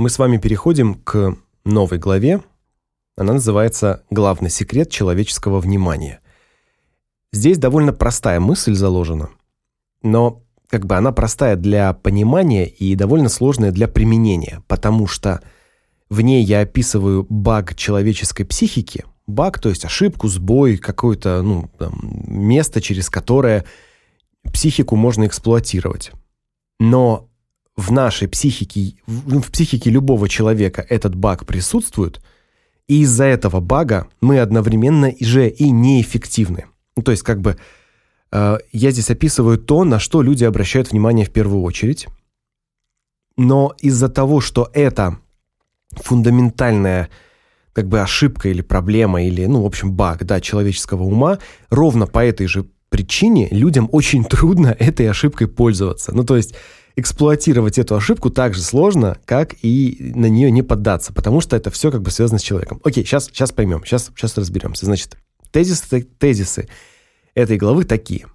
мы с вами переходим к новой главе. Она называется «Главный секрет человеческого внимания». Здесь довольно простая мысль заложена, но как бы она простая для понимания и довольно сложная для применения, потому что в ней я описываю баг человеческой психики, баг, то есть ошибку, сбой, какое-то, ну, там, место, через которое психику можно эксплуатировать. Но в нашей психике, в, в психике любого человека этот баг присутствует, и из-за этого бага мы одновременно же и неэффективны. Ну, то есть как бы э, я здесь описываю то, на что люди обращают внимание в первую очередь. Но из-за того, что это фундаментальная как бы ошибка или проблема или, ну, в общем, баг, да, человеческого ума, ровно по этой же причине людям очень трудно этой ошибкой пользоваться. Ну, то есть эксплуатировать эту ошибку так же сложно, как и на нее не поддаться, потому что это все как бы связано с человеком. Окей, сейчас сейчас поймем, сейчас сейчас разберемся. Значит, тезисы тезисы этой главы такие.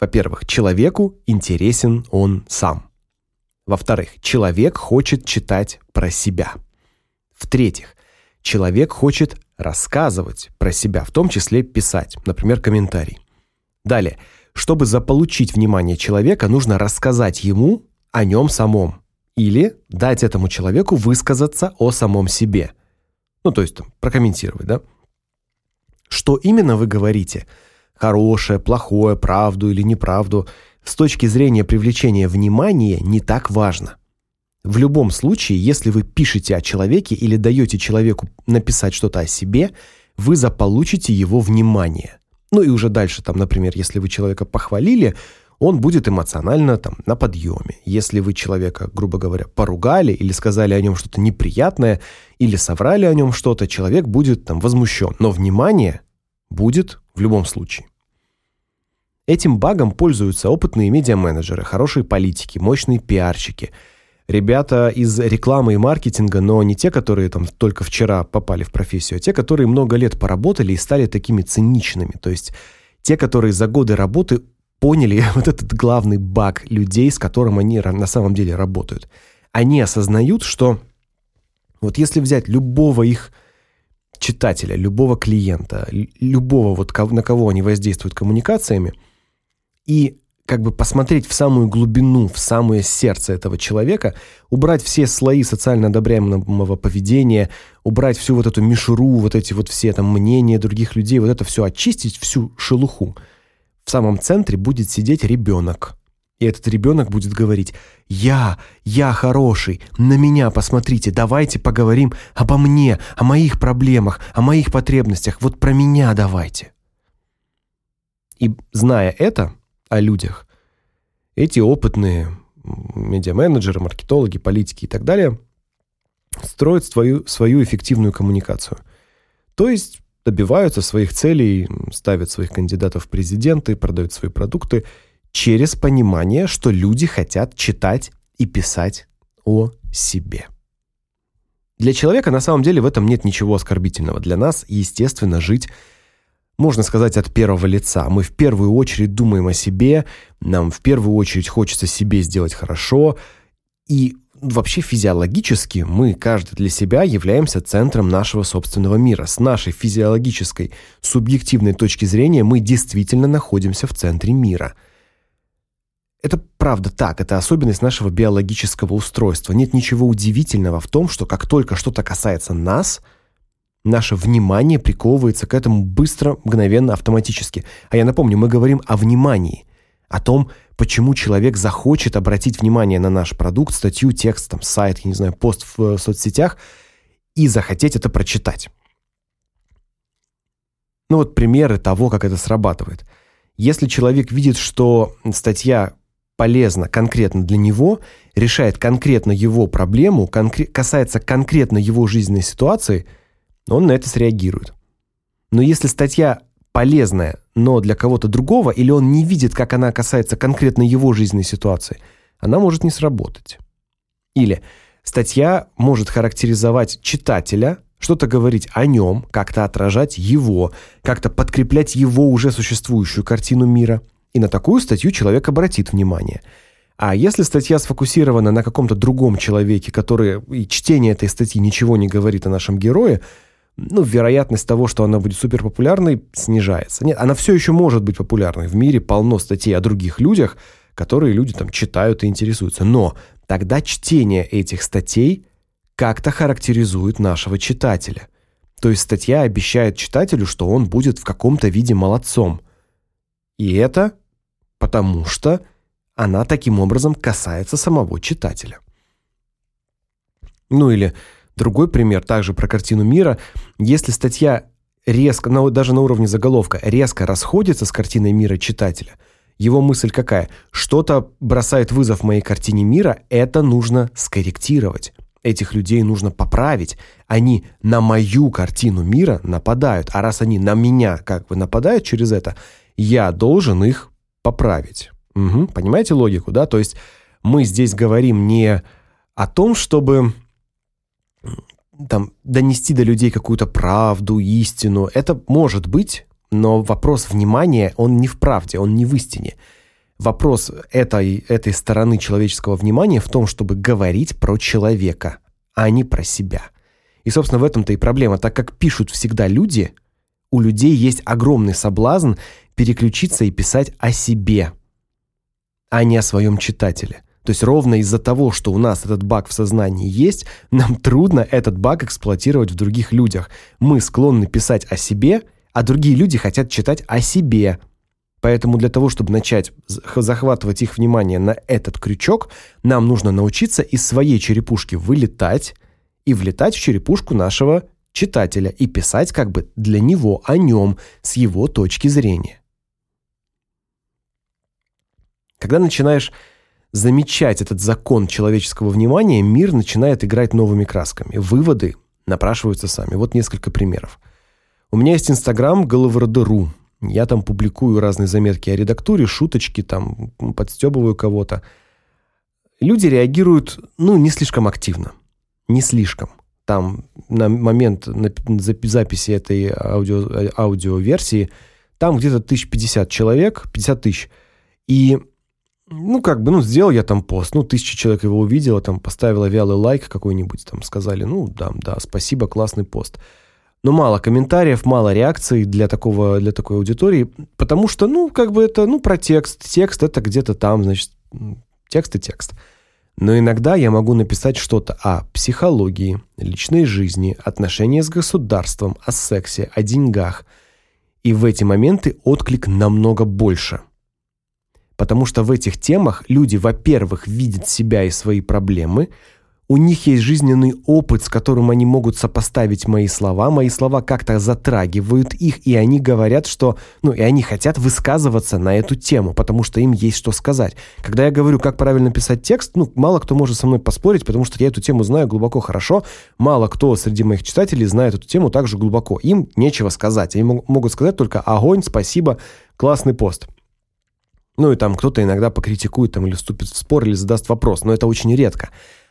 Во-первых, человеку интересен он сам. Во-вторых, человек хочет читать про себя. В-третьих, человек хочет рассказывать про себя, в том числе писать, например, комментарий. Далее, чтобы заполучить внимание человека, нужно рассказать ему о нем самом или дать этому человеку высказаться о самом себе. Ну, то есть там, прокомментировать, да? Что именно вы говорите? Хорошее, плохое, правду или неправду? С точки зрения привлечения внимания не так важно. В любом случае, если вы пишете о человеке или даете человеку написать что-то о себе, вы заполучите его внимание. Ну и уже дальше там, например, если вы человека похвалили, он будет эмоционально там на подъеме. Если вы человека, грубо говоря, поругали или сказали о нем что-то неприятное или соврали о нем что-то, человек будет там возмущен, но внимание будет в любом случае. Этим багом пользуются опытные медиа-менеджеры, хорошие политики, мощные пиарщики – ребята из рекламы и маркетинга, но не те, которые там только вчера попали в профессию, а те, которые много лет поработали и стали такими циничными. То есть те, которые за годы работы поняли вот этот главный баг людей, с которым они на самом деле работают. Они осознают, что вот если взять любого их читателя, любого клиента, любого вот на кого они воздействуют коммуникациями и как бы посмотреть в самую глубину, в самое сердце этого человека, убрать все слои социально одобряемого поведения, убрать всю вот эту мишуру, вот эти вот все там мнения других людей, вот это все очистить, всю шелуху. В самом центре будет сидеть ребенок. И этот ребенок будет говорить: "Я, я хороший, на меня посмотрите, давайте поговорим обо мне, о моих проблемах, о моих потребностях, вот про меня давайте". И зная это, о людях. Эти опытные медиа-менеджеры, маркетологи, политики и так далее строят свою свою эффективную коммуникацию. То есть добиваются своих целей, ставят своих кандидатов в президенты, продают свои продукты через понимание, что люди хотят читать и писать о себе. Для человека на самом деле в этом нет ничего оскорбительного. Для нас, естественно, жить можно сказать, от первого лица. Мы в первую очередь думаем о себе, нам в первую очередь хочется себе сделать хорошо, и вообще физиологически мы каждый для себя являемся центром нашего собственного мира. С нашей физиологической, субъективной точки зрения мы действительно находимся в центре мира. Это правда так, это особенность нашего биологического устройства. Нет ничего удивительного в том, что как только что-то касается нас – Наше внимание приковывается к этому быстро, мгновенно, автоматически. А я напомню, мы говорим о внимании, о том, почему человек захочет обратить внимание на наш продукт, статью, текст, там, сайт, я не знаю, пост в, в соцсетях и захотеть это прочитать. Ну вот примеры того, как это срабатывает. Если человек видит, что статья полезна конкретно для него, решает конкретно его проблему, конкре касается конкретно его жизненной ситуации – он на это среагирует. Но если статья полезная, но для кого-то другого, или он не видит, как она касается конкретно его жизненной ситуации, она может не сработать. Или статья может характеризовать читателя, что-то говорить о нем, как-то отражать его, как-то подкреплять его уже существующую картину мира. И на такую статью человек обратит внимание. А если статья сфокусирована на каком-то другом человеке, который и чтение этой статьи ничего не говорит о нашем герое, ну, вероятность того, что она будет суперпопулярной, снижается. Нет, она все еще может быть популярной. В мире полно статей о других людях, которые люди там читают и интересуются. Но тогда чтение этих статей как-то характеризует нашего читателя. То есть статья обещает читателю, что он будет в каком-то виде молодцом. И это потому что она таким образом касается самого читателя. Ну или другой пример также про картину мира. Если статья резко, даже на уровне заголовка, резко расходится с картиной мира читателя, его мысль какая? Что-то бросает вызов моей картине мира, это нужно скорректировать. Этих людей нужно поправить. Они на мою картину мира нападают, а раз они на меня как бы нападают через это, я должен их поправить. Угу, понимаете логику, да? То есть мы здесь говорим не о том, чтобы там донести до людей какую-то правду, истину. Это может быть, но вопрос внимания, он не в правде, он не в истине. Вопрос этой этой стороны человеческого внимания в том, чтобы говорить про человека, а не про себя. И, собственно, в этом-то и проблема, так как пишут всегда люди, у людей есть огромный соблазн переключиться и писать о себе а не о своем читателе. То есть ровно из-за того, что у нас этот баг в сознании есть, нам трудно этот баг эксплуатировать в других людях. Мы склонны писать о себе, а другие люди хотят читать о себе. Поэтому для того, чтобы начать захватывать их внимание на этот крючок, нам нужно научиться из своей черепушки вылетать и влетать в черепушку нашего читателя и писать как бы для него, о нем, с его точки зрения. Когда начинаешь замечать этот закон человеческого внимания, мир начинает играть новыми красками. Выводы напрашиваются сами. Вот несколько примеров. У меня есть Instagram головороды.ру. Я там публикую разные заметки о редактуре, шуточки, там подстебываю кого-то. Люди реагируют, ну, не слишком активно. Не слишком. Там на момент записи этой аудио аудиоверсии там где-то 1050 человек, 50 тысяч. И ну, как бы, ну, сделал я там пост, ну, тысяча человек его увидела, там, поставила вялый лайк какой-нибудь, там, сказали, ну, да, да, спасибо, классный пост. Но мало комментариев, мало реакций для такого, для такой аудитории, потому что, ну, как бы это, ну, про текст. Текст это где-то там, значит, текст и текст. Но иногда я могу написать что-то о психологии, личной жизни, отношении с государством, о сексе, о деньгах. И в эти моменты отклик намного больше – Потому что в этих темах люди, во-первых, видят себя и свои проблемы, у них есть жизненный опыт, с которым они могут сопоставить мои слова. Мои слова как-то затрагивают их, и они говорят, что, ну, и они хотят высказываться на эту тему, потому что им есть что сказать. Когда я говорю, как правильно писать текст, ну, мало кто может со мной поспорить, потому что я эту тему знаю глубоко хорошо. Мало кто среди моих читателей знает эту тему также глубоко. Им нечего сказать. Они могут сказать только огонь, спасибо, классный пост. Ну и там кто-то иногда покритикует там или вступит в спор или задаст вопрос, но это очень редко.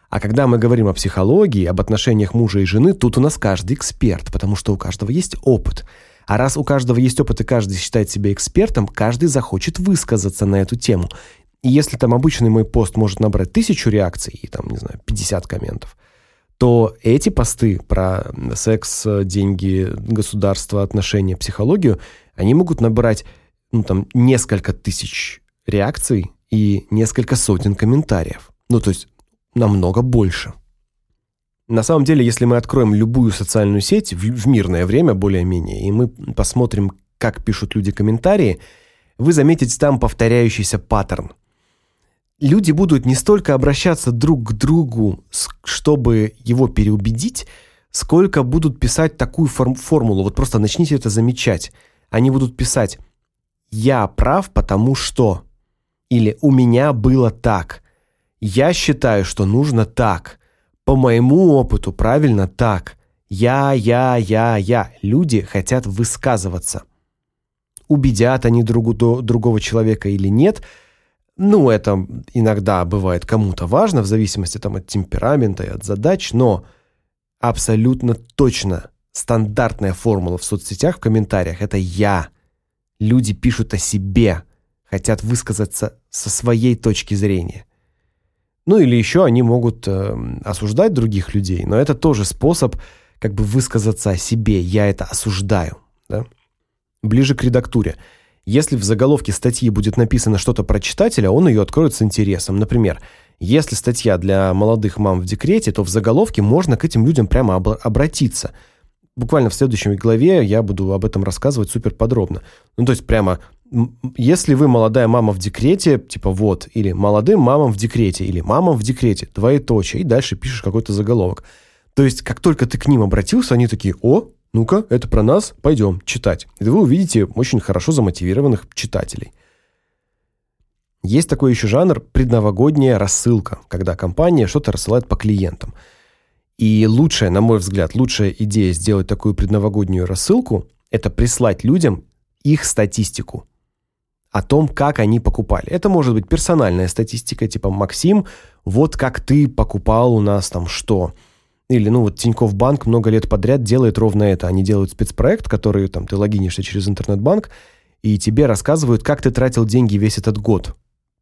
А когда мы говорим о психологии, об отношениях мужа и жены, тут у нас каждый эксперт, потому что у каждого есть опыт. А раз у каждого есть опыт и каждый считает себя экспертом, каждый захочет высказаться на эту тему. И если там обычный мой пост может набрать тысячу реакций и там, не знаю, 50 комментов, то эти посты про секс, деньги, государство, отношения, психологию, они могут набрать ну там несколько тысяч реакций и несколько сотен комментариев. Ну, то есть намного больше. На самом деле, если мы откроем любую социальную сеть в, в мирное время более-менее, и мы посмотрим, как пишут люди комментарии, вы заметите там повторяющийся паттерн. Люди будут не столько обращаться друг к другу, чтобы его переубедить, сколько будут писать такую форм формулу. Вот просто начните это замечать. Они будут писать я прав, потому что или у меня было так. Я считаю, что нужно так. По моему опыту правильно так. Я, я, я, я. Люди хотят высказываться. Убедят они другу, другого человека или нет, ну, это иногда бывает кому-то важно, в зависимости там от темперамента и от задач, но абсолютно точно стандартная формула в соцсетях в комментариях это я. Люди пишут о себе, хотят высказаться со своей точки зрения. Ну или еще они могут э, осуждать других людей, но это тоже способ как бы высказаться о себе. Я это осуждаю, да? Ближе к редактуре. Если в заголовке статьи будет написано что-то про читателя, он ее откроет с интересом. Например, если статья для молодых мам в декрете, то в заголовке можно к этим людям прямо об обратиться. Буквально в следующей главе я буду об этом рассказывать супер подробно. Ну, то есть прямо если вы молодая мама в декрете, типа вот, или молодым мамам в декрете, или мамам в декрете, двоеточие, и дальше пишешь какой-то заголовок. То есть, как только ты к ним обратился, они такие, о, ну-ка, это про нас, пойдем читать. И вы увидите очень хорошо замотивированных читателей. Есть такой еще жанр предновогодняя рассылка, когда компания что-то рассылает по клиентам. И лучшая, на мой взгляд, лучшая идея сделать такую предновогоднюю рассылку это прислать людям их статистику о том, как они покупали. Это может быть персональная статистика, типа Максим, вот как ты покупал у нас там что. Или, ну вот Тинькофф банк много лет подряд делает ровно это. Они делают спецпроект, который там ты логинишься через интернет-банк, и тебе рассказывают, как ты тратил деньги весь этот год.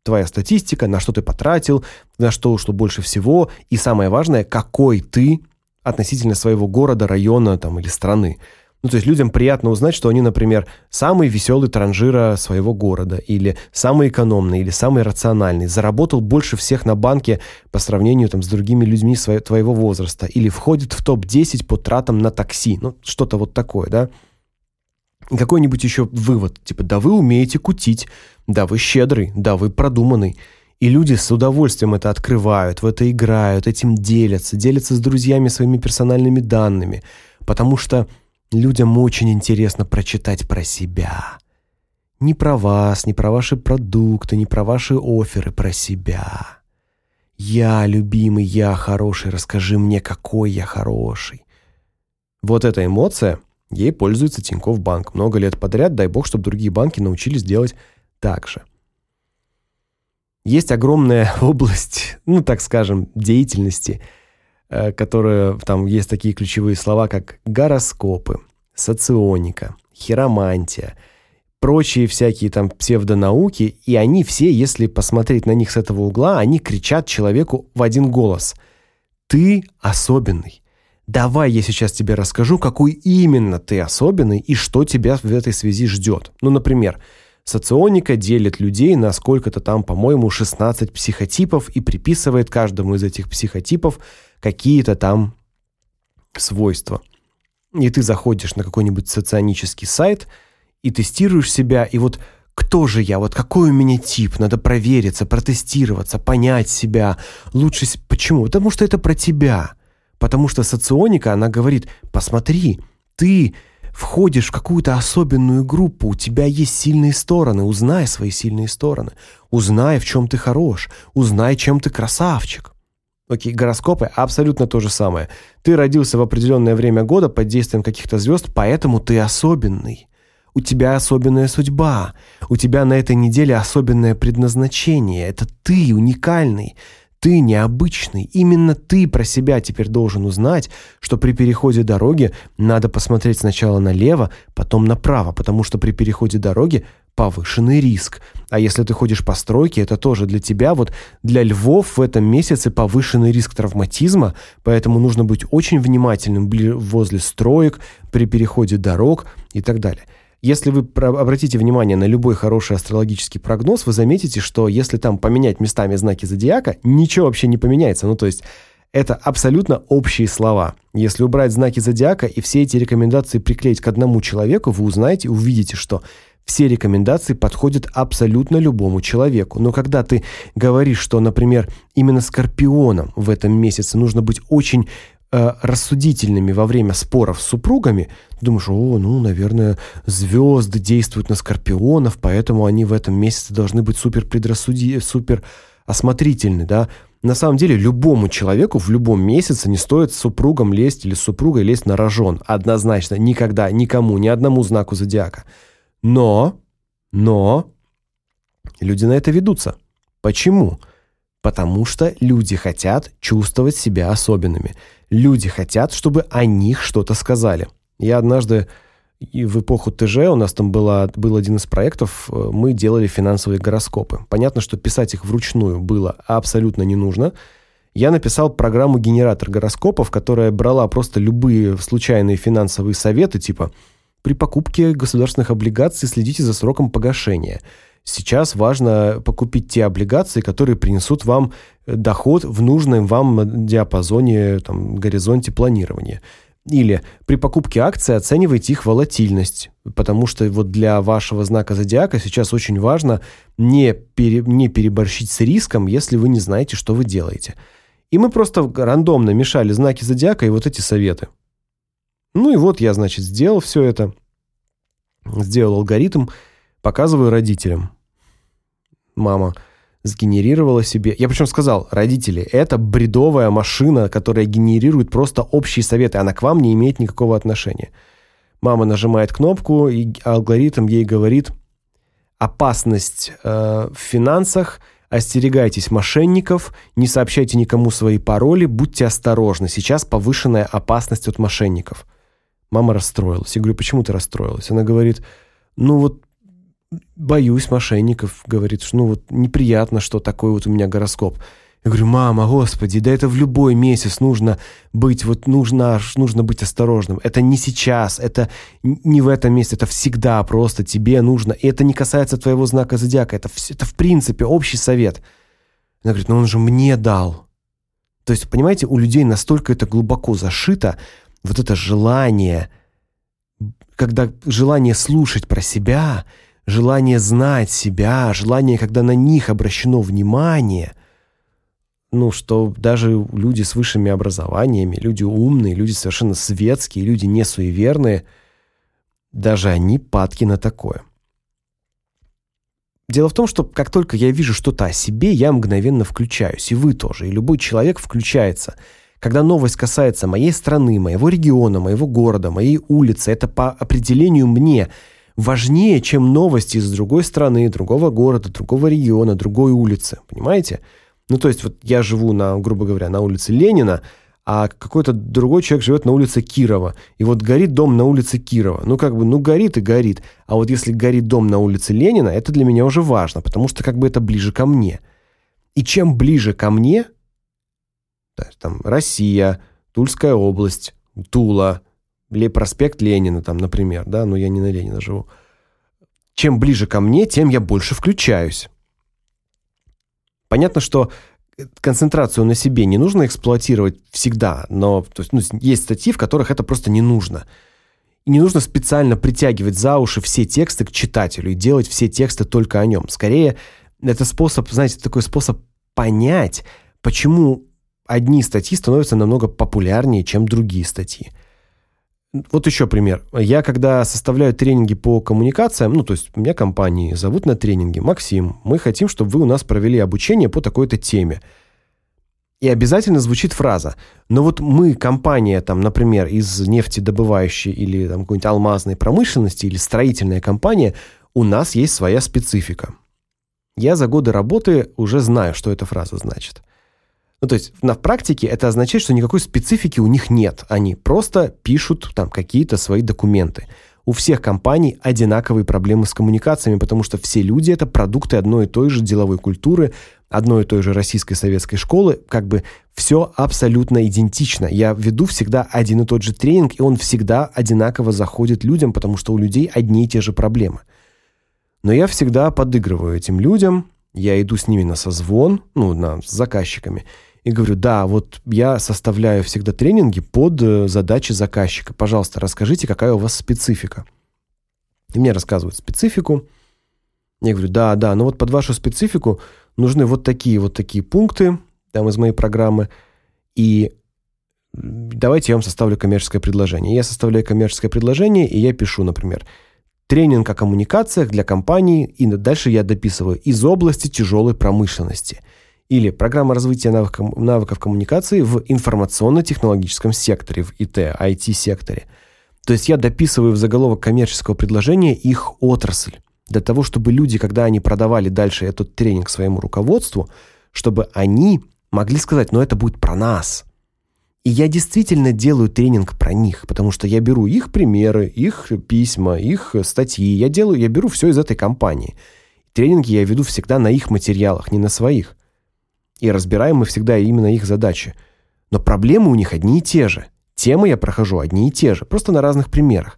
Твоя статистика, на что ты потратил, на что ушло больше всего, и самое важное, какой ты относительно своего города, района там или страны. Ну, то есть людям приятно узнать, что они, например, самый веселый транжира своего города, или самый экономный, или самый рациональный, заработал больше всех на банке по сравнению там с другими людьми своего, твоего возраста, или входит в топ-10 по тратам на такси. Ну, что-то вот такое, да? Какой-нибудь еще вывод, типа, да вы умеете кутить, да вы щедрый, да вы продуманный. И люди с удовольствием это открывают, в это играют, этим делятся, делятся с друзьями своими персональными данными, потому что Людям очень интересно прочитать про себя. Не про вас, не про ваши продукты, не про ваши оферы, про себя. Я, любимый, я хороший, расскажи мне, какой я хороший. Вот эта эмоция, ей пользуется Тинькофф банк много лет подряд, дай бог, чтобы другие банки научились делать так же. Есть огромная область, ну, так скажем, деятельности – которые там есть такие ключевые слова, как гороскопы, соционика, хиромантия, прочие всякие там псевдонауки, и они все, если посмотреть на них с этого угла, они кричат человеку в один голос: "Ты особенный". Давай я сейчас тебе расскажу, какой именно ты особенный и что тебя в этой связи ждет. Ну, например, соционика делит людей на сколько-то там, по-моему, 16 психотипов и приписывает каждому из этих психотипов какие-то там свойства. И ты заходишь на какой-нибудь соционический сайт и тестируешь себя, и вот кто же я, вот какой у меня тип, надо провериться, протестироваться, понять себя. Лучше почему? Потому что это про тебя. Потому что соционика, она говорит: "Посмотри, ты входишь в какую-то особенную группу, у тебя есть сильные стороны, узнай свои сильные стороны. Узнай, в чем ты хорош, узнай, чем ты красавчик". Окей, гороскопы абсолютно то же самое. Ты родился в определенное время года под действием каких-то звезд, поэтому ты особенный. У тебя особенная судьба. У тебя на этой неделе особенное предназначение. Это ты уникальный. Ты необычный. Именно ты про себя теперь должен узнать, что при переходе дороги надо посмотреть сначала налево, потом направо, потому что при переходе дороги повышенный риск. А если ты ходишь по стройке, это тоже для тебя вот для львов в этом месяце повышенный риск травматизма, поэтому нужно быть очень внимательным возле строек, при переходе дорог и так далее. Если вы обратите внимание на любой хороший астрологический прогноз, вы заметите, что если там поменять местами знаки зодиака, ничего вообще не поменяется. Ну, то есть это абсолютно общие слова. Если убрать знаки зодиака и все эти рекомендации приклеить к одному человеку, вы узнаете, увидите, что все рекомендации подходят абсолютно любому человеку. Но когда ты говоришь, что, например, именно скорпионам в этом месяце нужно быть очень э, рассудительными во время споров с супругами, думаешь: "О, ну, наверное, звезды действуют на скорпионов, поэтому они в этом месяце должны быть супер предрассуди супер осмотрительны", да? На самом деле, любому человеку в любом месяце не стоит с супругом лезть или с супругой лезть на рожон. Однозначно, никогда никому, ни одному знаку зодиака. Но, но люди на это ведутся. Почему? Потому что люди хотят чувствовать себя особенными. Люди хотят, чтобы о них что-то сказали. Я однажды и в эпоху ТЖ у нас там была, был один из проектов, э, мы делали финансовые гороскопы. Понятно, что писать их вручную было абсолютно не нужно. Я написал программу-генератор гороскопов, которая брала просто любые случайные финансовые советы, типа «При покупке государственных облигаций следите за сроком погашения». Сейчас важно покупить те облигации, которые принесут вам доход в нужном вам диапазоне, там, горизонте планирования. Или при покупке акций оценивайте их волатильность, потому что вот для вашего знака зодиака сейчас очень важно не пере, не переборщить с риском, если вы не знаете, что вы делаете. И мы просто рандомно мешали знаки зодиака и вот эти советы. Ну и вот я, значит, сделал все это. Сделал алгоритм, показываю родителям. Мама сгенерировала себе. Я причем сказал, родители, это бредовая машина, которая генерирует просто общие советы, она к вам не имеет никакого отношения. Мама нажимает кнопку, и алгоритм ей говорит: "Опасность э, в финансах, остерегайтесь мошенников, не сообщайте никому свои пароли, будьте осторожны. Сейчас повышенная опасность от мошенников". Мама расстроилась. Я говорю: "Почему ты расстроилась?" Она говорит: "Ну вот боюсь мошенников, говорит, что ну вот неприятно, что такой вот у меня гороскоп. Я говорю: "Мама, господи, да это в любой месяц нужно быть вот нужно нужно быть осторожным. Это не сейчас, это не в этом месяце, это всегда просто тебе нужно. И это не касается твоего знака зодиака, это это в принципе общий совет". Она говорит: "Ну он же мне дал". То есть, понимаете, у людей настолько это глубоко зашито, вот это желание, когда желание слушать про себя, желание знать себя, желание, когда на них обращено внимание, ну, что даже люди с высшими образованиями, люди умные, люди совершенно светские, люди не суеверные, даже они падки на такое. Дело в том, что как только я вижу что-то о себе, я мгновенно включаюсь, и вы тоже, и любой человек включается. Когда новость касается моей страны, моего региона, моего города, моей улицы, это по определению мне – важнее, чем новости из другой страны, другого города, другого региона, другой улицы, понимаете? Ну, то есть вот я живу на, грубо говоря, на улице Ленина, а какой-то другой человек живет на улице Кирова. И вот горит дом на улице Кирова. Ну, как бы, ну, горит и горит. А вот если горит дом на улице Ленина, это для меня уже важно, потому что как бы это ближе ко мне. И чем ближе ко мне, там Россия, Тульская область, Тула, или проспект Ленина там, например, да, но я не на Ленина живу. Чем ближе ко мне, тем я больше включаюсь. Понятно, что концентрацию на себе не нужно эксплуатировать всегда, но то есть, ну, есть статьи, в которых это просто не нужно. И не нужно специально притягивать за уши все тексты к читателю и делать все тексты только о нем. Скорее, это способ, знаете, такой способ понять, почему одни статьи становятся намного популярнее, чем другие статьи. Вот еще пример. Я когда составляю тренинги по коммуникациям, ну, то есть меня компании зовут на тренинги Максим. Мы хотим, чтобы вы у нас провели обучение по такой-то теме. И обязательно звучит фраза: "Но вот мы, компания там, например, из нефтедобывающей или там какой-нибудь алмазной промышленности или строительная компания, у нас есть своя специфика". Я за годы работы уже знаю, что эта фраза значит. Ну, то есть на практике это означает, что никакой специфики у них нет. Они просто пишут там какие-то свои документы. У всех компаний одинаковые проблемы с коммуникациями, потому что все люди это продукты одной и той же деловой культуры, одной и той же российской советской школы, как бы все абсолютно идентично. Я веду всегда один и тот же тренинг, и он всегда одинаково заходит людям, потому что у людей одни и те же проблемы. Но я всегда подыгрываю этим людям, я иду с ними на созвон, ну, на с заказчиками и говорю: "Да, вот я составляю всегда тренинги под э, задачи заказчика. Пожалуйста, расскажите, какая у вас специфика". И мне рассказывают специфику. Я говорю: "Да, да, но вот под вашу специфику нужны вот такие вот такие пункты там из моей программы. И давайте я вам составлю коммерческое предложение". Я составляю коммерческое предложение, и я пишу, например, тренинг о коммуникациях для компаний, и дальше я дописываю из области тяжелой промышленности или программа развития навыков, навыков коммуникации в информационно-технологическом секторе, в ИТ, IT-секторе. То есть я дописываю в заголовок коммерческого предложения их отрасль, для того, чтобы люди, когда они продавали дальше этот тренинг своему руководству, чтобы они могли сказать: "Ну это будет про нас". И я действительно делаю тренинг про них, потому что я беру их примеры, их письма, их статьи. Я делаю, я беру все из этой компании. Тренинги я веду всегда на их материалах, не на своих. И разбираем мы всегда именно их задачи. Но проблемы у них одни и те же. Темы я прохожу одни и те же, просто на разных примерах.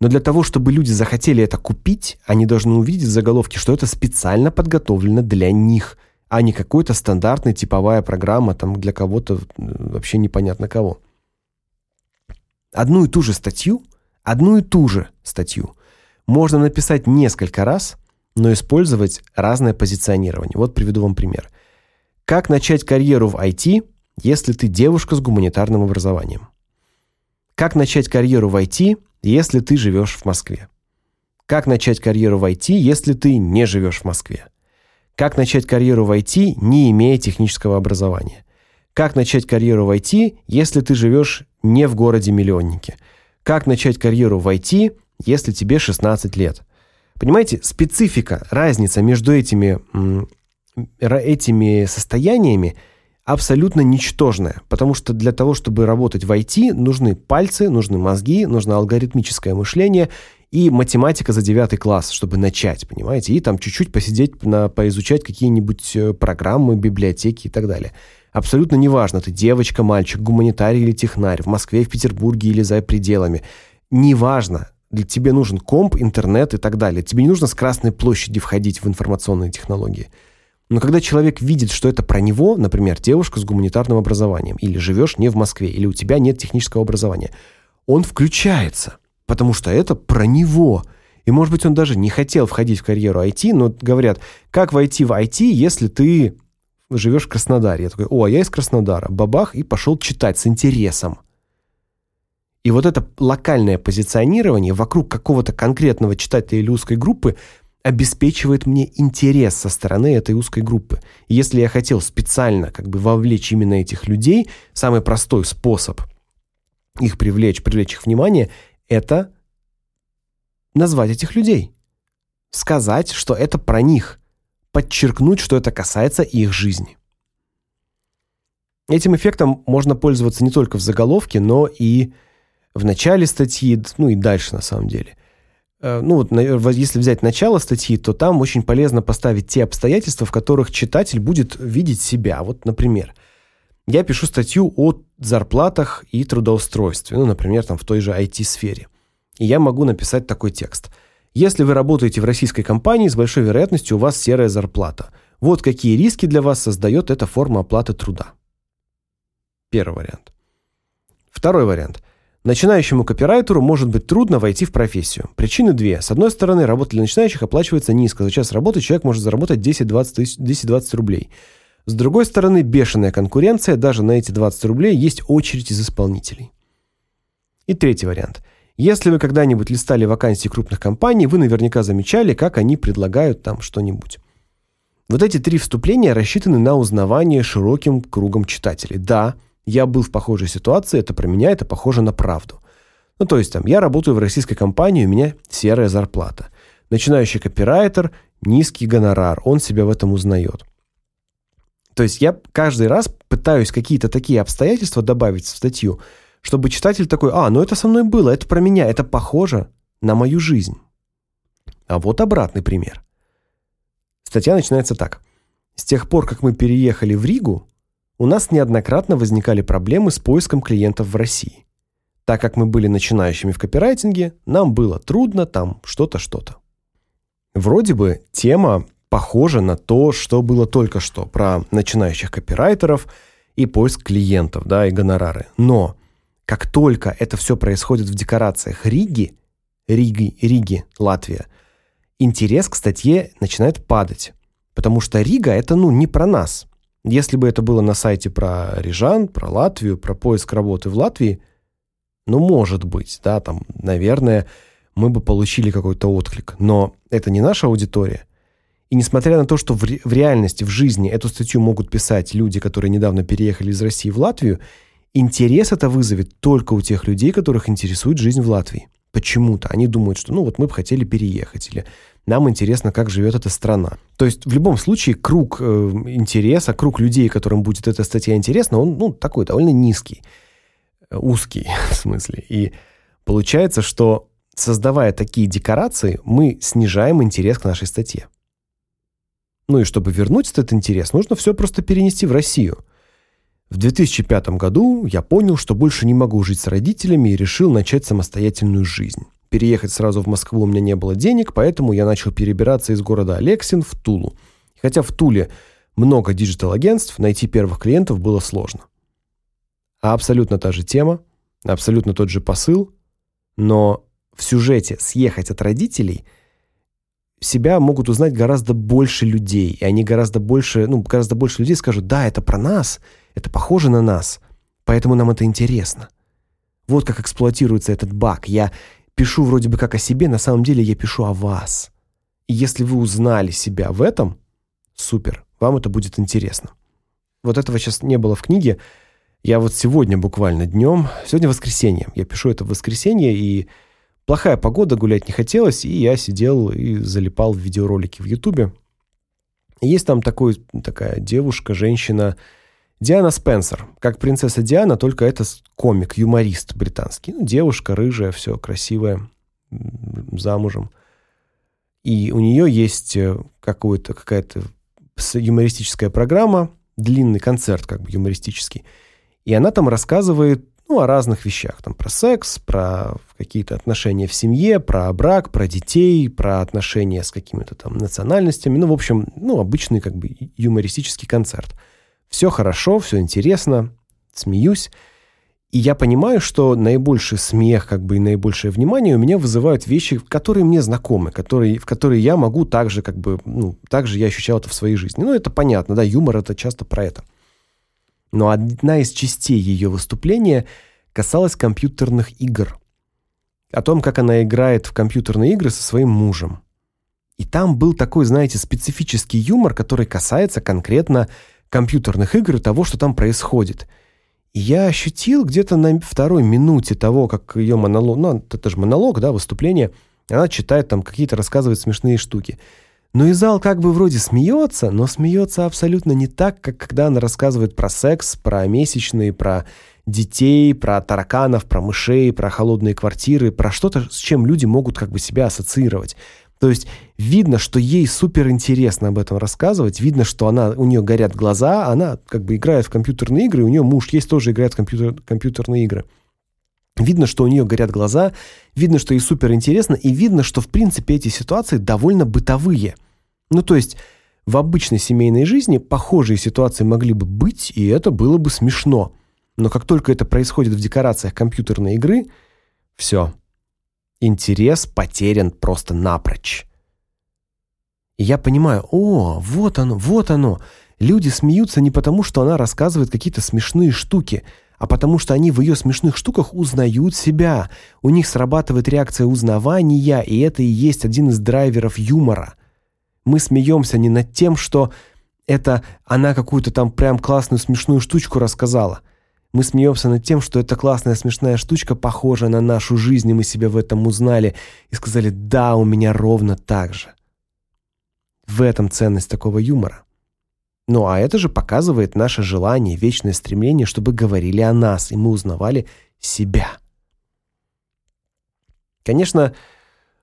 Но для того, чтобы люди захотели это купить, они должны увидеть в заголовке, что это специально подготовлено для них – а не какой-то стандартная типовая программа там для кого-то вообще непонятно кого. Одну и ту же статью, одну и ту же статью можно написать несколько раз, но использовать разное позиционирование. Вот приведу вам пример. Как начать карьеру в IT, если ты девушка с гуманитарным образованием? Как начать карьеру в IT, если ты живешь в Москве? Как начать карьеру в IT, если ты не живешь в Москве? Как начать карьеру в IT, не имея технического образования? Как начать карьеру в IT, если ты живешь не в городе-миллионнике? Как начать карьеру в IT, если тебе 16 лет? Понимаете, специфика, разница между этими этими состояниями абсолютно ничтожная, потому что для того, чтобы работать в IT, нужны пальцы, нужны мозги, нужно алгоритмическое мышление и математика за девятый класс, чтобы начать, понимаете? И там чуть-чуть посидеть, на, поизучать какие-нибудь э, программы, библиотеки и так далее. Абсолютно неважно, ты девочка, мальчик, гуманитарий или технарь, в Москве, в Петербурге или за пределами. Неважно, для тебе нужен комп, интернет и так далее. Тебе не нужно с Красной площади входить в информационные технологии. Но когда человек видит, что это про него, например, девушка с гуманитарным образованием, или живешь не в Москве, или у тебя нет технического образования, он включается – потому что это про него. И, может быть, он даже не хотел входить в карьеру IT, но говорят, как войти в IT, если ты живешь в Краснодаре? Я такой, о, а я из Краснодара. Бабах, и пошел читать с интересом. И вот это локальное позиционирование вокруг какого-то конкретного читателя или узкой группы обеспечивает мне интерес со стороны этой узкой группы. И если я хотел специально как бы вовлечь именно этих людей, самый простой способ их привлечь, привлечь их внимание это назвать этих людей. Сказать, что это про них. Подчеркнуть, что это касается их жизни. Этим эффектом можно пользоваться не только в заголовке, но и в начале статьи, ну и дальше на самом деле. Э, ну вот, если взять начало статьи, то там очень полезно поставить те обстоятельства, в которых читатель будет видеть себя. Вот, например, я пишу статью о зарплатах и трудоустройстве, ну, например, там в той же IT-сфере. И я могу написать такой текст. Если вы работаете в российской компании, с большой вероятностью у вас серая зарплата. Вот какие риски для вас создает эта форма оплаты труда. Первый вариант. Второй вариант. Начинающему копирайтеру может быть трудно войти в профессию. Причины две. С одной стороны, работа для начинающих оплачивается низко. За час работы человек может заработать 10-20 рублей. С другой стороны, бешеная конкуренция, даже на эти 20 рублей есть очередь из исполнителей. И третий вариант. Если вы когда-нибудь листали вакансии крупных компаний, вы наверняка замечали, как они предлагают там что-нибудь. Вот эти три вступления рассчитаны на узнавание широким кругом читателей. Да, я был в похожей ситуации, это про меня, это похоже на правду. Ну, то есть там я работаю в российской компании, у меня серая зарплата. Начинающий копирайтер, низкий гонорар, он себя в этом узнает. То есть я каждый раз пытаюсь какие-то такие обстоятельства добавить в статью, чтобы читатель такой: "А, ну это со мной было, это про меня, это похоже на мою жизнь". А вот обратный пример. Статья начинается так: С тех пор, как мы переехали в Ригу, у нас неоднократно возникали проблемы с поиском клиентов в России. Так как мы были начинающими в копирайтинге, нам было трудно там что-то, что-то. Вроде бы тема похоже на то, что было только что про начинающих копирайтеров и поиск клиентов, да, и гонорары. Но как только это все происходит в декорациях Риги, Риги, Риги, Латвия, интерес к статье начинает падать, потому что Рига это ну не про нас. Если бы это было на сайте про Рижан, про Латвию, про поиск работы в Латвии, ну, может быть, да, там, наверное, мы бы получили какой-то отклик, но это не наша аудитория. И несмотря на то, что в, ре в реальности, в жизни эту статью могут писать люди, которые недавно переехали из России в Латвию, интерес это вызовет только у тех людей, которых интересует жизнь в Латвии. Почему-то они думают, что ну вот мы бы хотели переехать или нам интересно, как живет эта страна. То есть в любом случае круг э, интереса, круг людей, которым будет эта статья интересна, он ну такой довольно низкий. узкий в смысле. И получается, что создавая такие декорации, мы снижаем интерес к нашей статье. Ну и чтобы вернуть этот интерес, нужно все просто перенести в Россию. В 2005 году я понял, что больше не могу жить с родителями и решил начать самостоятельную жизнь. Переехать сразу в Москву у меня не было денег, поэтому я начал перебираться из города Алексин в Тулу. Хотя в Туле много digital-агентств, найти первых клиентов было сложно. А абсолютно та же тема, абсолютно тот же посыл, но в сюжете съехать от родителей себя могут узнать гораздо больше людей, и они гораздо больше, ну, гораздо больше людей скажут: "Да, это про нас, это похоже на нас, поэтому нам это интересно". Вот как эксплуатируется этот баг. Я пишу вроде бы как о себе, на самом деле я пишу о вас. И если вы узнали себя в этом, супер, вам это будет интересно. Вот этого сейчас не было в книге. Я вот сегодня буквально днем, сегодня воскресенье. Я пишу это в воскресенье и плохая погода, гулять не хотелось, и я сидел и залипал в видеоролики в Ютубе. Есть там такой такая девушка, женщина Диана Спенсер, как принцесса Диана, только это комик, юморист британский. Ну, девушка рыжая, все красивая, замужем. И у нее есть э, какое-то какая-то юмористическая программа, длинный концерт как бы юмористический. И она там рассказывает, ну, о разных вещах, там про секс, про какие-то отношения в семье, про брак, про детей, про отношения с какими-то там национальностями, ну, в общем, ну, обычный как бы юмористический концерт. Все хорошо, все интересно, смеюсь. И я понимаю, что наибольший смех, как бы и наибольшее внимание у меня вызывают вещи, которые мне знакомы, которые в которые я могу также как бы, ну, также я ощущал это в своей жизни. Ну, это понятно, да, юмор это часто про это. Но одна из частей ее выступления касалась компьютерных игр. О том, как она играет в компьютерные игры со своим мужем. И там был такой, знаете, специфический юмор, который касается конкретно компьютерных игр и того, что там происходит. И я ощутил где-то на второй минуте того, как ее монолог, ну, это же монолог, да, выступление, она читает там какие-то рассказывает смешные штуки. Но и зал как бы вроде смеется, но смеется абсолютно не так, как когда она рассказывает про секс, про месячные, про детей, про тараканов, про мышей, про холодные квартиры, про что-то, с чем люди могут как бы себя ассоциировать. То есть видно, что ей супер интересно об этом рассказывать, видно, что она у нее горят глаза, она как бы играет в компьютерные игры, у нее муж есть тоже играет в компьютер компьютерные игры. Видно, что у нее горят глаза, видно, что ей супер интересно, и видно, что в принципе эти ситуации довольно бытовые. Ну, то есть в обычной семейной жизни похожие ситуации могли бы быть, и это было бы смешно. Но как только это происходит в декорациях компьютерной игры, все интерес потерян просто напрочь. И я понимаю, о, вот оно, вот оно. Люди смеются не потому, что она рассказывает какие-то смешные штуки, а потому что они в ее смешных штуках узнают себя. У них срабатывает реакция узнавания, и это и есть один из драйверов юмора. Мы смеемся не над тем, что это она какую-то там прям классную смешную штучку рассказала. Мы смеемся над тем, что эта классная смешная штучка похожа на нашу жизнь, и мы себя в этом узнали и сказали: "Да, у меня ровно так же". В этом ценность такого юмора. Ну, а это же показывает наше желание, вечное стремление, чтобы говорили о нас, и мы узнавали себя. Конечно,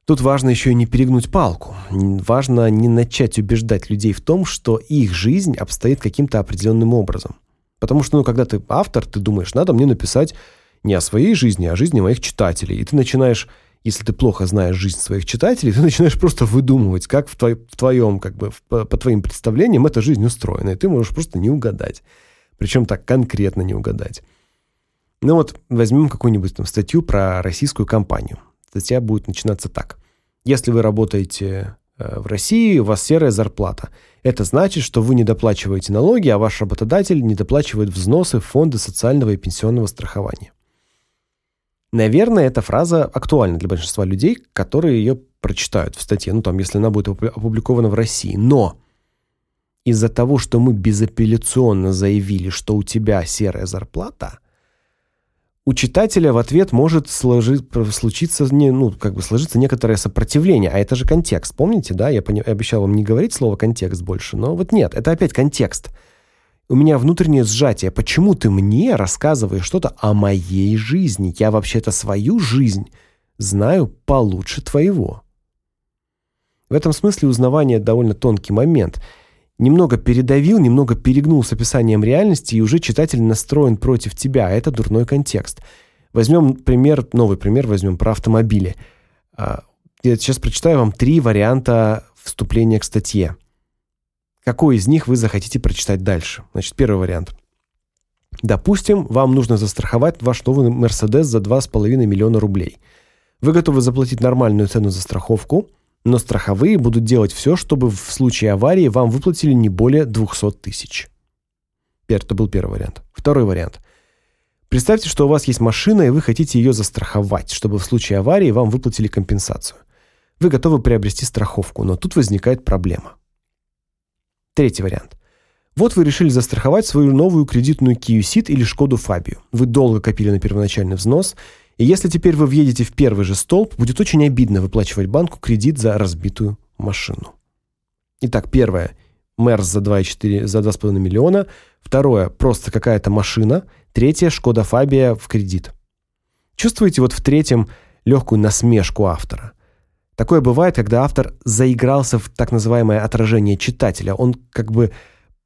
тут важно еще и не перегнуть палку. Важно не начать убеждать людей в том, что их жизнь обстоит каким-то определенным образом. Потому что, ну, когда ты автор, ты думаешь, надо мне написать не о своей жизни, а о жизни моих читателей. И ты начинаешь, если ты плохо знаешь жизнь своих читателей, ты начинаешь просто выдумывать, как в, твой, в твоем, как бы, в, по, по твоим представлениям эта жизнь устроена. И ты можешь просто не угадать. Причем так конкретно не угадать. Ну вот, возьмем какую-нибудь там статью про российскую компанию. Статья будет начинаться так. Если вы работаете э, в России, у вас серая зарплата – это значит, что вы не доплачиваете налоги, а ваш работодатель не доплачивает взносы в фонды социального и пенсионного страхования. Наверное, эта фраза актуальна для большинства людей, которые ее прочитают в статье, ну там, если она будет опубликована в России. Но из-за того, что мы безапелляционно заявили, что у тебя серая зарплата, у читателя в ответ может сложить, случиться не, ну, как бы сложиться некоторое сопротивление, а это же контекст. Помните, да? Я, пони, обещал вам не говорить слово контекст больше, но вот нет, это опять контекст. У меня внутреннее сжатие. Почему ты мне рассказываешь что-то о моей жизни? Я вообще-то свою жизнь знаю получше твоего. В этом смысле узнавание довольно тонкий момент. Немного передавил, немного перегнул с описанием реальности, и уже читатель настроен против тебя, а это дурной контекст. Возьмем пример, новый пример возьмем про автомобили. А, я сейчас прочитаю вам три варианта вступления к статье. Какой из них вы захотите прочитать дальше? Значит, первый вариант. Допустим, вам нужно застраховать ваш новый Mercedes за 2,5 миллиона рублей. Вы готовы заплатить нормальную цену за страховку, но страховые будут делать все, чтобы в случае аварии вам выплатили не более 200 тысяч. Это был первый вариант. Второй вариант. Представьте, что у вас есть машина, и вы хотите ее застраховать, чтобы в случае аварии вам выплатили компенсацию. Вы готовы приобрести страховку, но тут возникает проблема. Третий вариант. Вот вы решили застраховать свою новую кредитную Kia Ceed или Шкоду Фабию. Вы долго копили на первоначальный взнос, и если теперь вы въедете в первый же столб, будет очень обидно выплачивать банку кредит за разбитую машину. Итак, первое Мерс за 2,4 за 2,5 миллиона, второе просто какая-то машина, третье Шкода Фабия в кредит. Чувствуете вот в третьем легкую насмешку автора. Такое бывает, когда автор заигрался в так называемое отражение читателя. Он как бы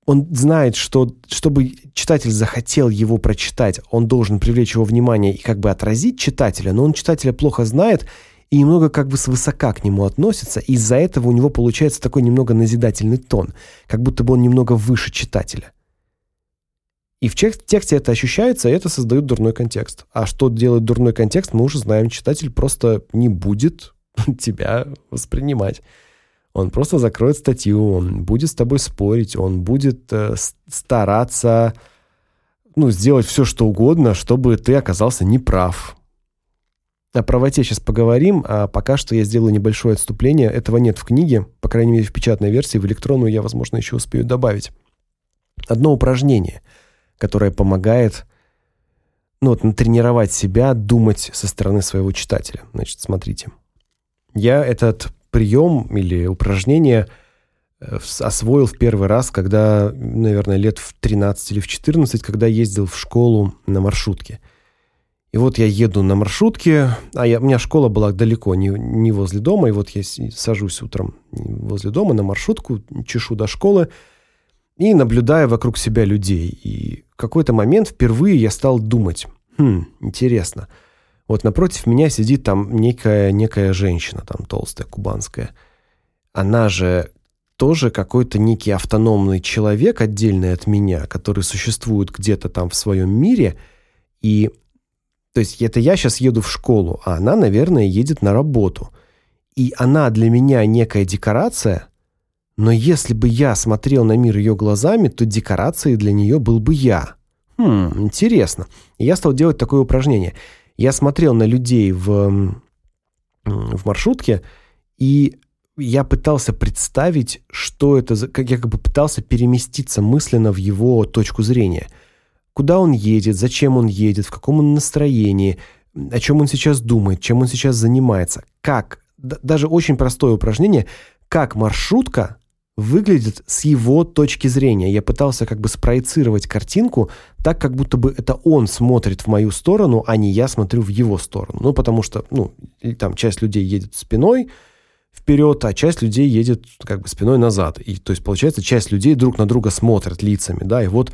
он знает, что чтобы читатель захотел его прочитать, он должен привлечь его внимание и как бы отразить читателя, но он читателя плохо знает и немного как бы свысока к нему относится, и из-за этого у него получается такой немного назидательный тон, как будто бы он немного выше читателя. И в тексте это ощущается, и это создает дурной контекст. А что делает дурной контекст, мы уже знаем, читатель просто не будет тебя воспринимать. Он просто закроет статью, он будет с тобой спорить, он будет э, стараться ну, сделать все, что угодно, чтобы ты оказался неправ. О правоте сейчас поговорим, а пока что я сделаю небольшое отступление. Этого нет в книге, по крайней мере, в печатной версии, в электронную я, возможно, еще успею добавить. Одно упражнение, которое помогает ну, вот, натренировать себя думать со стороны своего читателя. Значит, смотрите. Я этот прием или упражнение э, освоил в первый раз, когда, наверное, лет в 13 или в 14, когда ездил в школу на маршрутке. И вот я еду на маршрутке, а я, у меня школа была далеко, не, не возле дома, и вот я сажусь утром возле дома на маршрутку, чешу до школы и наблюдаю вокруг себя людей. И в какой-то момент впервые я стал думать, хм, интересно – вот напротив меня сидит там некая некая женщина, там толстая кубанская. Она же тоже какой-то некий автономный человек, отдельный от меня, который существует где-то там в своем мире, и то есть это я сейчас еду в школу, а она, наверное, едет на работу. И она для меня некая декорация, но если бы я смотрел на мир ее глазами, то декорацией для нее был бы я. Хм, интересно. И я стал делать такое упражнение. Я смотрел на людей в в маршрутке, и я пытался представить, что это за я как бы пытался переместиться мысленно в его точку зрения. Куда он едет, зачем он едет, в каком он настроении, о чем он сейчас думает, чем он сейчас занимается. Как даже очень простое упражнение, как маршрутка выглядит с его точки зрения. Я пытался как бы спроецировать картинку так, как будто бы это он смотрит в мою сторону, а не я смотрю в его сторону. Ну, потому что, ну, там часть людей едет спиной вперед, а часть людей едет как бы спиной назад. И то есть получается, часть людей друг на друга смотрят лицами, да? И вот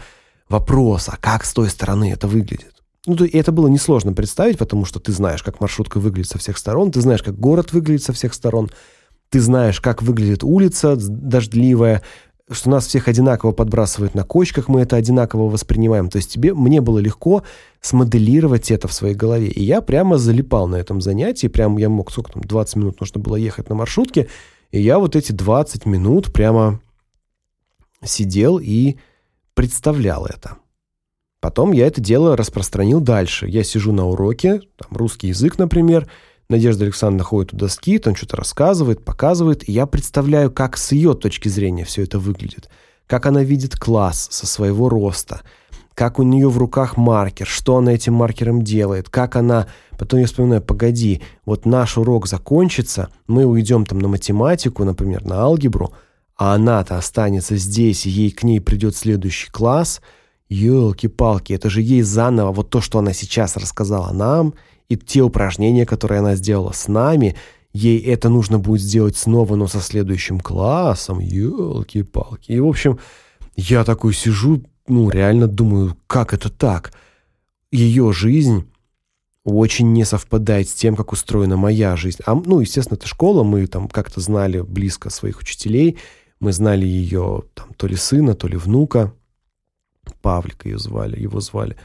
вопрос, а как с той стороны это выглядит? Ну, то, и это было несложно представить, потому что ты знаешь, как маршрутка выглядит со всех сторон, ты знаешь, как город выглядит со всех сторон ты знаешь, как выглядит улица дождливая, что нас всех одинаково подбрасывают на кочках, мы это одинаково воспринимаем. То есть тебе мне было легко смоделировать это в своей голове. И я прямо залипал на этом занятии, прям я мог сколько там 20 минут нужно было ехать на маршрутке, и я вот эти 20 минут прямо сидел и представлял это. Потом я это дело распространил дальше. Я сижу на уроке, там русский язык, например, Надежда Александровна ходит у доски, там что-то рассказывает, показывает, и я представляю, как с ее точки зрения все это выглядит. Как она видит класс со своего роста, как у нее в руках маркер, что она этим маркером делает, как она... Потом я вспоминаю, погоди, вот наш урок закончится, мы уйдем там на математику, например, на алгебру, а она-то останется здесь, ей к ней придет следующий класс. Ёлки-палки, это же ей заново вот то, что она сейчас рассказала нам, и те упражнения, которые она сделала с нами, ей это нужно будет сделать снова, но со следующим классом. Ёлки-палки. И в общем, я такой сижу, ну, реально думаю, как это так? Ее жизнь очень не совпадает с тем, как устроена моя жизнь. А, ну, естественно, это школа, мы там как-то знали близко своих учителей, мы знали ее там то ли сына, то ли внука. Павлик ее звали, его звали.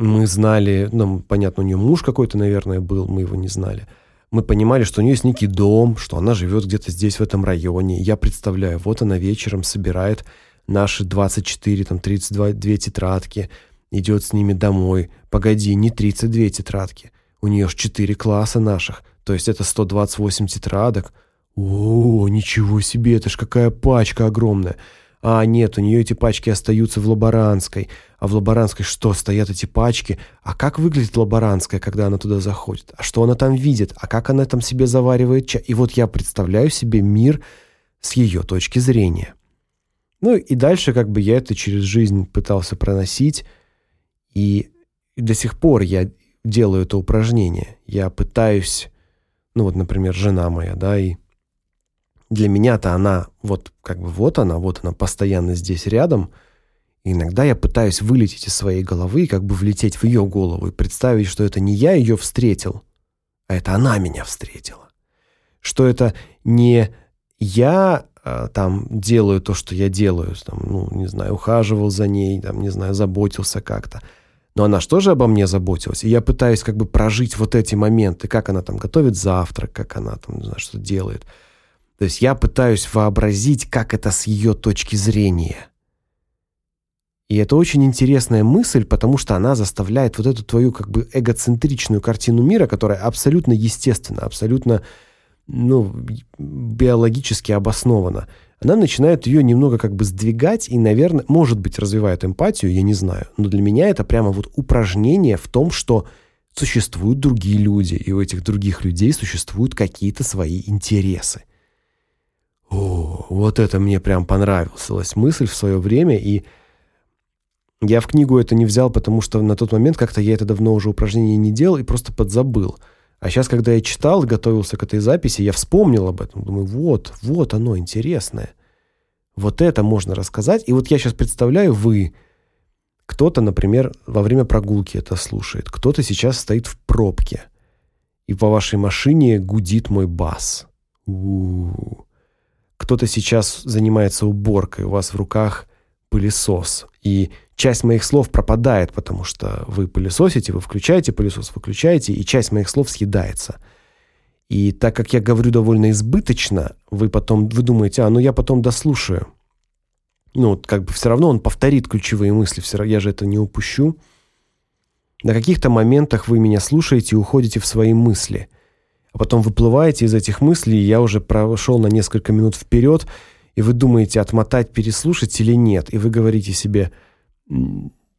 Мы знали, ну, понятно, у нее муж какой-то, наверное, был, мы его не знали. Мы понимали, что у нее есть некий дом, что она живет где-то здесь, в этом районе. Я представляю, вот она вечером собирает наши 24, там, 32 две тетрадки, идет с ними домой. Погоди, не 32 тетрадки. У нее ж 4 класса наших. То есть это 128 тетрадок. О, ничего себе, это ж какая пачка огромная. А, нет, у нее эти пачки остаются в лаборантской. А в лаборантской что, стоят эти пачки? А как выглядит лаборантская, когда она туда заходит? А что она там видит? А как она там себе заваривает чай? И вот я представляю себе мир с ее точки зрения. Ну и дальше как бы я это через жизнь пытался проносить. И, до сих пор я делаю это упражнение. Я пытаюсь, ну вот, например, жена моя, да, и для меня-то она вот как бы вот она, вот она постоянно здесь рядом. И иногда я пытаюсь вылететь из своей головы и как бы влететь в ее голову и представить, что это не я ее встретил, а это она меня встретила. Что это не я а, там делаю то, что я делаю, там, ну, не знаю, ухаживал за ней, там, не знаю, заботился как-то. Но она же обо мне заботилась? И я пытаюсь как бы прожить вот эти моменты, как она там готовит завтрак, как она там, не знаю, что делает. То есть я пытаюсь вообразить, как это с ее точки зрения. И это очень интересная мысль, потому что она заставляет вот эту твою как бы эгоцентричную картину мира, которая абсолютно естественна, абсолютно ну, биологически обоснована. Она начинает ее немного как бы сдвигать и, наверное, может быть, развивает эмпатию, я не знаю. Но для меня это прямо вот упражнение в том, что существуют другие люди, и у этих других людей существуют какие-то свои интересы. О, вот это мне прям понравилась мысль в свое время, и я в книгу это не взял, потому что на тот момент как-то я это давно уже упражнение не делал и просто подзабыл. А сейчас, когда я читал, готовился к этой записи, я вспомнил об этом. Думаю, вот, вот оно интересное. Вот это можно рассказать. И вот я сейчас представляю, вы, кто-то, например, во время прогулки это слушает, кто-то сейчас стоит в пробке, и по вашей машине гудит мой бас. У-у-у. Кто-то сейчас занимается уборкой, у вас в руках пылесос, и часть моих слов пропадает, потому что вы пылесосите, вы включаете пылесос, выключаете, и часть моих слов съедается. И так как я говорю довольно избыточно, вы потом вы думаете: "А, ну я потом дослушаю". Ну, как бы все равно он повторит ключевые мысли, все равно я же это не упущу. На каких-то моментах вы меня слушаете и уходите в свои мысли. А потом выплываете из этих мыслей, я уже прошел на несколько минут вперед, и вы думаете, отмотать, переслушать или нет. И вы говорите себе: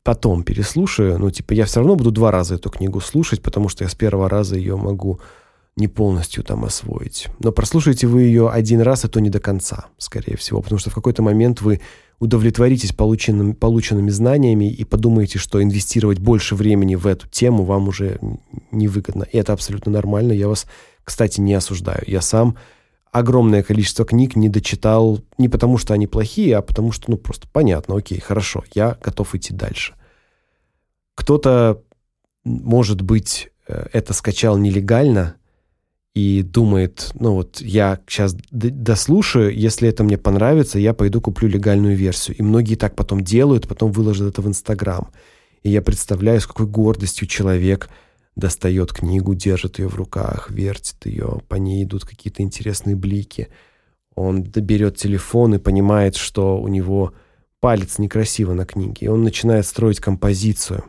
потом переслушаю, ну, типа, я все равно буду два раза эту книгу слушать, потому что я с первого раза ее могу не полностью там освоить. Но прослушаете вы ее один раз, и то не до конца, скорее всего, потому что в какой-то момент вы удовлетворитесь полученным, полученными знаниями и подумаете, что инвестировать больше времени в эту тему вам уже невыгодно. И это абсолютно нормально. Я вас, кстати, не осуждаю. Я сам огромное количество книг не дочитал не потому, что они плохие, а потому что, ну, просто понятно, окей, хорошо, я готов идти дальше. Кто-то, может быть, э, это скачал нелегально и думает, ну вот я сейчас дослушаю, если это мне понравится, я пойду куплю легальную версию. И многие так потом делают, потом выложат это в Инстаграм. И я представляю, с какой гордостью человек достает книгу, держит ее в руках, вертит ее, по ней идут какие-то интересные блики. Он берет телефон и понимает, что у него палец некрасиво на книге, и он начинает строить композицию.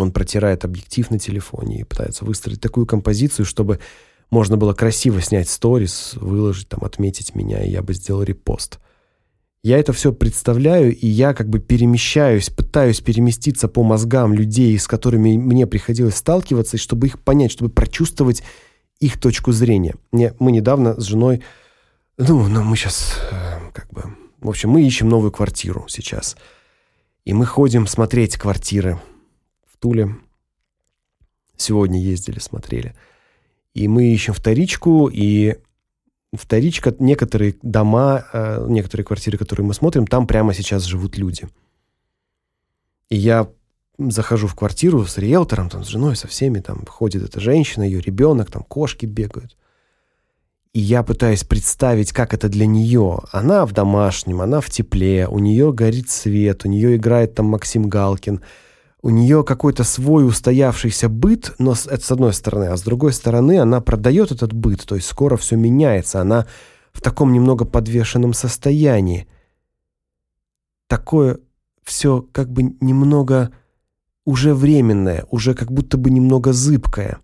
Он протирает объектив на телефоне и пытается выстроить такую композицию, чтобы можно было красиво снять сторис, выложить там, отметить меня, и я бы сделал репост. Я это все представляю, и я как бы перемещаюсь, пытаюсь переместиться по мозгам людей, с которыми мне приходилось сталкиваться, чтобы их понять, чтобы прочувствовать их точку зрения. Мне мы недавно с женой Ну, ну мы сейчас э, как бы, в общем, мы ищем новую квартиру сейчас. И мы ходим смотреть квартиры в Туле. Сегодня ездили, смотрели. И мы ищем вторичку, и вторичка, некоторые дома, э, некоторые квартиры, которые мы смотрим, там прямо сейчас живут люди. И я захожу в квартиру с риэлтором, там с женой, со всеми, там ходит эта женщина, ее ребенок, там кошки бегают. И я пытаюсь представить, как это для нее. Она в домашнем, она в тепле, у нее горит свет, у нее играет там Максим Галкин. У нее какой-то свой устоявшийся быт, но это с одной стороны, а с другой стороны, она продает этот быт, то есть скоро все меняется, она в таком немного подвешенном состоянии. Такое все как бы немного уже временное, уже как будто бы немного зыбкое.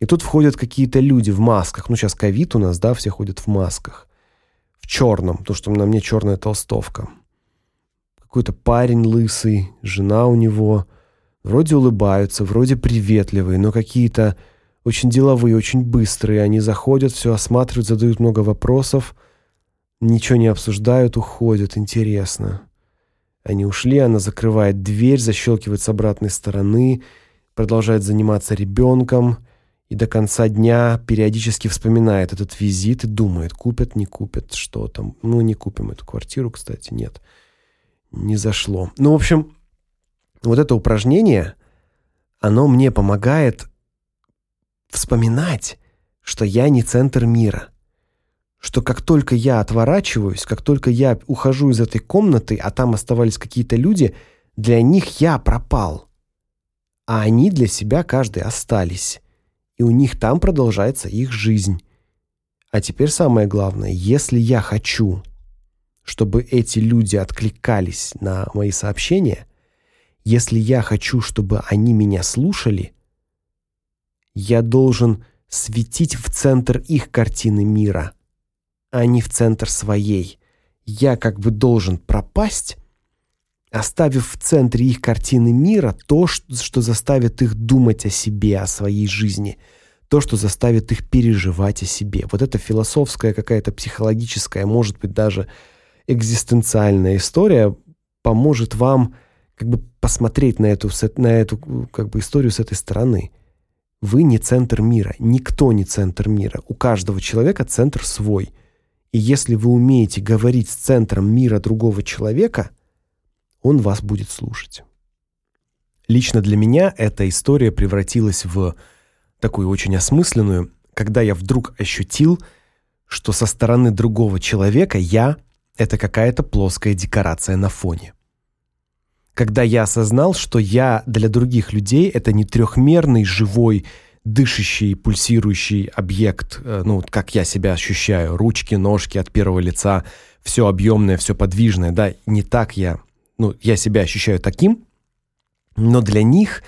И тут входят какие-то люди в масках. Ну, сейчас ковид у нас, да, все ходят в масках. В черном, то, что на мне черная толстовка. Какой-то парень лысый, жена у него. Вроде улыбаются, вроде приветливые, но какие-то очень деловые, очень быстрые. Они заходят, все осматривают, задают много вопросов. Ничего не обсуждают, уходят. Интересно. Они ушли, она закрывает дверь, защелкивает с обратной стороны, продолжает заниматься ребенком и до конца дня периодически вспоминает этот визит и думает, купят, не купят, что там. Ну, не купим эту квартиру, кстати, нет. Не зашло. Ну, в общем, вот это упражнение, оно мне помогает вспоминать, что я не центр мира что как только я отворачиваюсь, как только я ухожу из этой комнаты, а там оставались какие-то люди, для них я пропал. А они для себя каждый остались. И у них там продолжается их жизнь. А теперь самое главное, если я хочу, чтобы эти люди откликались на мои сообщения, если я хочу, чтобы они меня слушали, я должен светить в центр их картины мира а не в центр своей. Я как бы должен пропасть, оставив в центре их картины мира то, что заставит их думать о себе, о своей жизни, то, что заставит их переживать о себе. Вот эта философская какая-то психологическая, может быть, даже экзистенциальная история поможет вам как бы посмотреть на эту на эту как бы историю с этой стороны. Вы не центр мира, никто не центр мира. У каждого человека центр свой. И если вы умеете говорить с центром мира другого человека, он вас будет слушать. Лично для меня эта история превратилась в такую очень осмысленную, когда я вдруг ощутил, что со стороны другого человека я это какая-то плоская декорация на фоне. Когда я осознал, что я для других людей это не трехмерный живой дышащий, пульсирующий объект, э, ну, как я себя ощущаю, ручки, ножки от первого лица, все объемное, все подвижное, да, не так я, ну, я себя ощущаю таким, но для них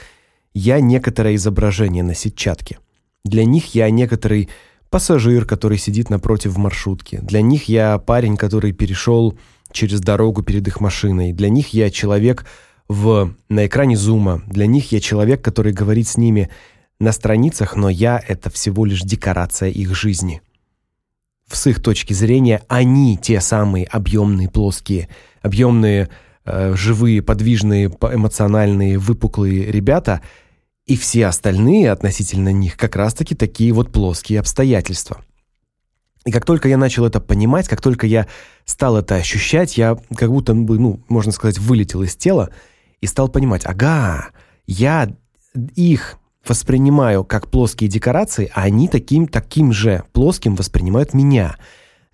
я некоторое изображение на сетчатке. Для них я некоторый пассажир, который сидит напротив в маршрутке. Для них я парень, который перешел через дорогу перед их машиной. Для них я человек в на экране зума. Для них я человек, который говорит с ними на страницах, но я это всего лишь декорация их жизни. С их точки зрения они те самые объемные, плоские, объемные, э, живые, подвижные, эмоциональные, выпуклые ребята, и все остальные относительно них как раз-таки такие вот плоские обстоятельства. И как только я начал это понимать, как только я стал это ощущать, я как будто бы, ну, можно сказать, вылетел из тела и стал понимать: ага, я их воспринимаю как плоские декорации, а они таким таким же плоским воспринимают меня.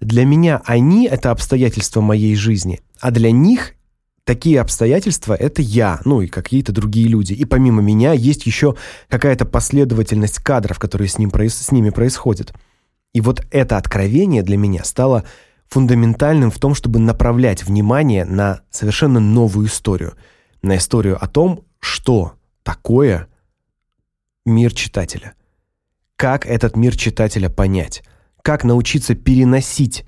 Для меня они это обстоятельства моей жизни, а для них такие обстоятельства это я, ну и какие-то другие люди. И помимо меня есть еще какая-то последовательность кадров, которые с ним с ними происходят. И вот это откровение для меня стало фундаментальным в том, чтобы направлять внимание на совершенно новую историю, на историю о том, что такое мир читателя. Как этот мир читателя понять? Как научиться переносить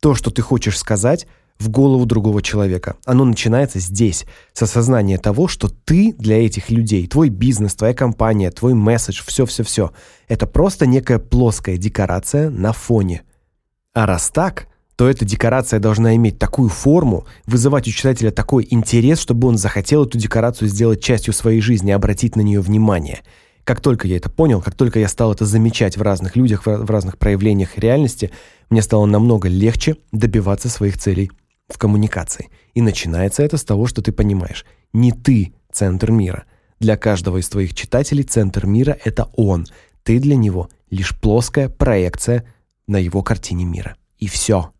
то, что ты хочешь сказать, в голову другого человека. Оно начинается здесь, с осознания того, что ты для этих людей, твой бизнес, твоя компания, твой месседж, все, все, все, это просто некая плоская декорация на фоне. А раз так, то эта декорация должна иметь такую форму, вызывать у читателя такой интерес, чтобы он захотел эту декорацию сделать частью своей жизни, обратить на нее внимание. Как только я это понял, как только я стал это замечать в разных людях, в разных проявлениях реальности, мне стало намного легче добиваться своих целей в коммуникации. И начинается это с того, что ты понимаешь, не ты центр мира. Для каждого из твоих читателей центр мира это он. Ты для него лишь плоская проекция на его картине мира. И все.